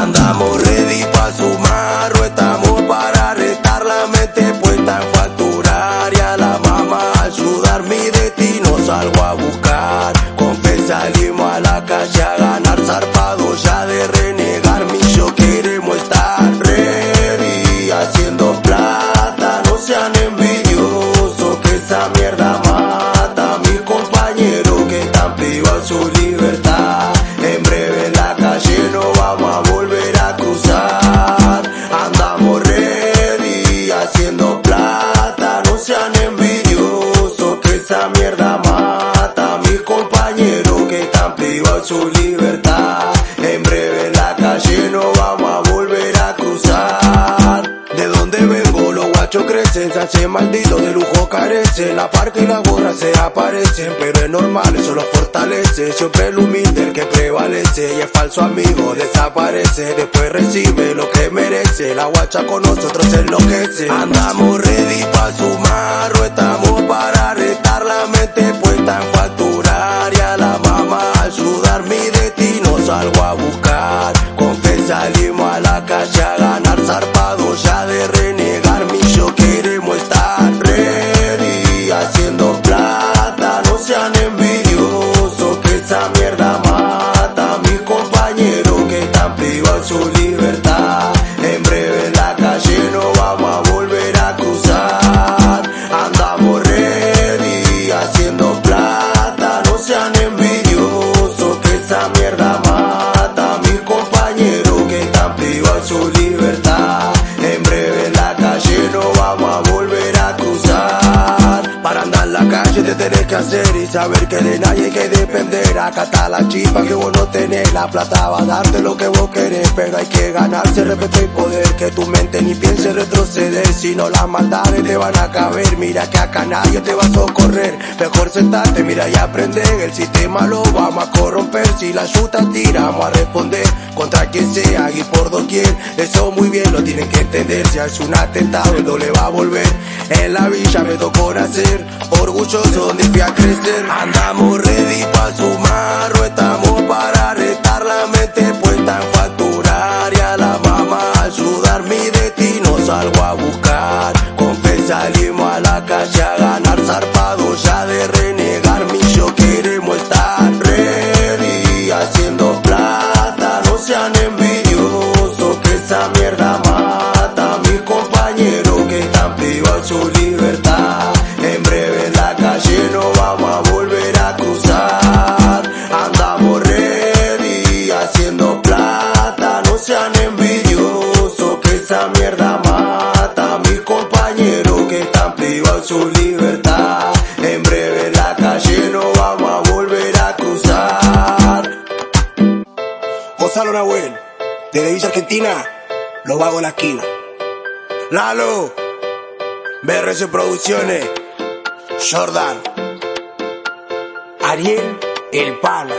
Andamos ready pa' sumar privados su libertad. En breve la calle no vamos a volver a cruzar. De donde vengo los guachos crecen, se hacen malditos, de lujo carecen, la parca y la gorra se aparecen, pero es normal, eso los fortalece, siempre el humilde el que prevalece, y el falso amigo desaparece, después recibe lo que merece, la guacha con nosotros enloquece, andamos ready pa' sumar, o estamos esa mierda mata. A mis compañeros que están privados su libertad. En breve en la calle no vamos a volver a cruzar. Andamos ready haciendo plata. No sean envidiosos que esa mierda mata. A mis compañeros que están privados su libertad la calle te tenés que hacer y saber que de nadie hay que depender. Está la chispa que vos no tenés la plata va a darte lo que vos querés pero hay que ganarse respeto y poder que tu mente ni piense retroceder si no las maldades te van a caber. Mira que acá nadie te va a socorrer mejor sentarte mira y aprender el sistema lo vamos a corromper si la ayuda tiramos a responder contra quien sea y por doquier. Eso muy bien lo tienen que entender si es un atentado el doble va a volver. En la villa me tocó nacer orgulloso donde fui a crecer. Andamos ready pa' sumar o estamos para retar la mente puesta en facturar y a la mamá ayudar mi destino salgo a buscar con salimos a la calle su libertad. En breve en la calle no vamos a volver a cruzar. Andamos ready haciendo plata no sean envidiosos que esa mierda mata. A mis compañeros que están privados su libertad. En breve en la calle no vamos a volver a cruzar. Gonzalo Nahuel desde Villa Argentina los vagos en la esquina. Lalo BRS Producciones. Jordan. Ariel El Pala